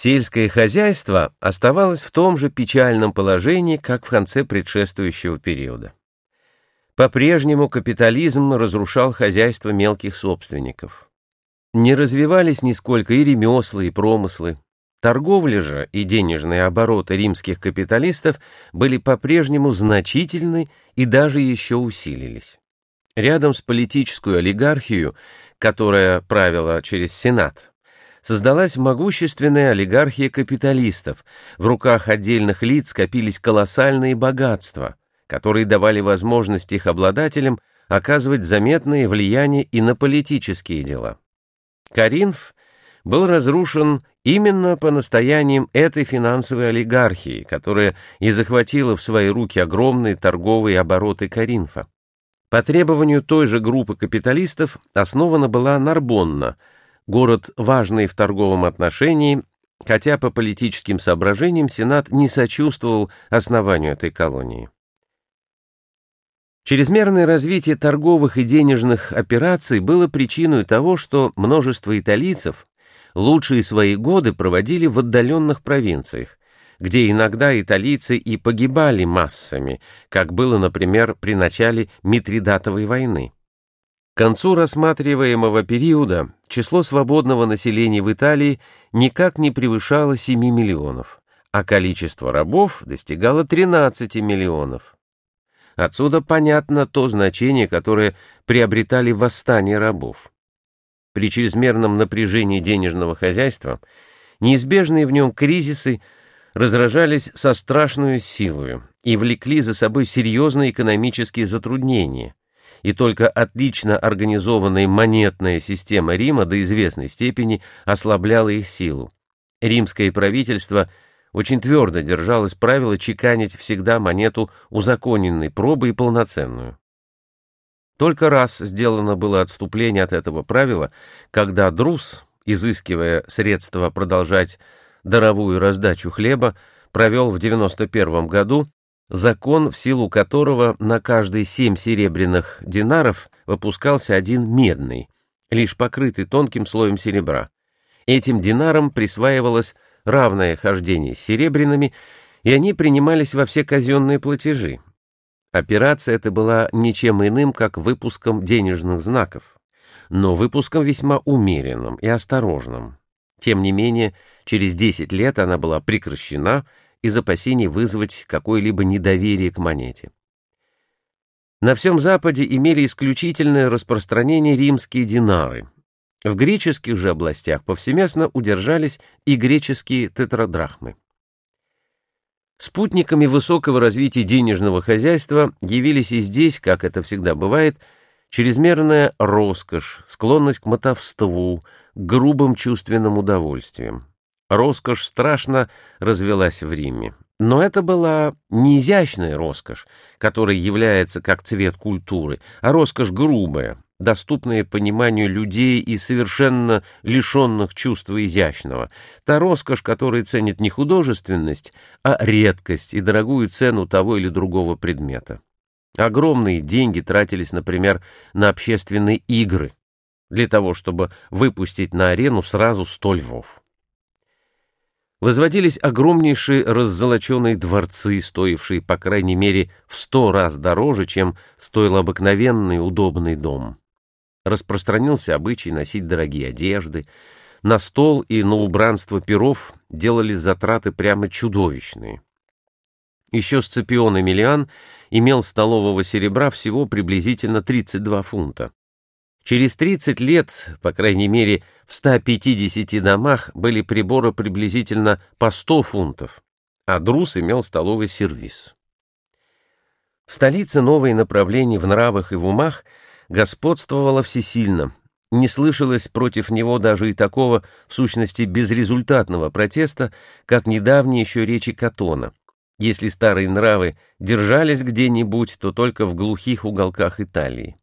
Сельское хозяйство оставалось в том же печальном положении, как в конце предшествующего периода. По-прежнему капитализм разрушал хозяйство мелких собственников. Не развивались нисколько и ремесла, и промыслы. Торговля же и денежные обороты римских капиталистов были по-прежнему значительны и даже еще усилились. Рядом с политической олигархией, которая правила через Сенат, создалась могущественная олигархия капиталистов, в руках отдельных лиц скопились колоссальные богатства, которые давали возможность их обладателям оказывать заметное влияние и на политические дела. Каринф был разрушен именно по настояниям этой финансовой олигархии, которая и захватила в свои руки огромные торговые обороты Каринфа. По требованию той же группы капиталистов основана была Нарбонна, город важный в торговом отношении, хотя по политическим соображениям Сенат не сочувствовал основанию этой колонии. Чрезмерное развитие торговых и денежных операций было причиной того, что множество италийцев лучшие свои годы проводили в отдаленных провинциях, где иногда италийцы и погибали массами, как было, например, при начале Митридатовой войны. К концу рассматриваемого периода число свободного населения в Италии никак не превышало 7 миллионов, а количество рабов достигало 13 миллионов. Отсюда понятно то значение, которое приобретали восстания рабов. При чрезмерном напряжении денежного хозяйства неизбежные в нем кризисы разражались со страшной силой и влекли за собой серьезные экономические затруднения, и только отлично организованная монетная система Рима до известной степени ослабляла их силу. Римское правительство – очень твердо держалось правило чеканить всегда монету узаконенной пробы и полноценную. Только раз сделано было отступление от этого правила, когда Друс, изыскивая средства продолжать даровую раздачу хлеба, провел в 91 году закон, в силу которого на каждые семь серебряных динаров выпускался один медный, лишь покрытый тонким слоем серебра. Этим динарам присваивалось равное хождение с серебряными, и они принимались во все казенные платежи. Операция эта была ничем иным, как выпуском денежных знаков, но выпуском весьма умеренным и осторожным. Тем не менее, через 10 лет она была прекращена из опасений вызвать какое-либо недоверие к монете. На всем Западе имели исключительное распространение римские динары — в греческих же областях повсеместно удержались и греческие тетрадрахмы. Спутниками высокого развития денежного хозяйства явились и здесь, как это всегда бывает, чрезмерная роскошь, склонность к мотовству, к грубым чувственным удовольствиям. Роскошь страшно развелась в Риме. Но это была не изящная роскошь, которая является как цвет культуры, а роскошь грубая, доступные пониманию людей и совершенно лишенных чувства изящного, та роскошь, которая ценит не художественность, а редкость и дорогую цену того или другого предмета. Огромные деньги тратились, например, на общественные игры, для того, чтобы выпустить на арену сразу сто львов. Возводились огромнейшие раззолоченные дворцы, стоившие, по крайней мере, в сто раз дороже, чем стоил обыкновенный удобный дом распространился обычай носить дорогие одежды, на стол и на убранство перов делались затраты прямо чудовищные. Еще Сципион Эмилиан имел столового серебра всего приблизительно 32 фунта. Через 30 лет, по крайней мере, в 150 домах были приборы приблизительно по 100 фунтов, а Друс имел столовый сервиз. В столице новые направления в нравах и в умах – господствовало всесильно. Не слышалось против него даже и такого, в сущности, безрезультатного протеста, как недавние еще речи Катона. Если старые нравы держались где-нибудь, то только в глухих уголках Италии.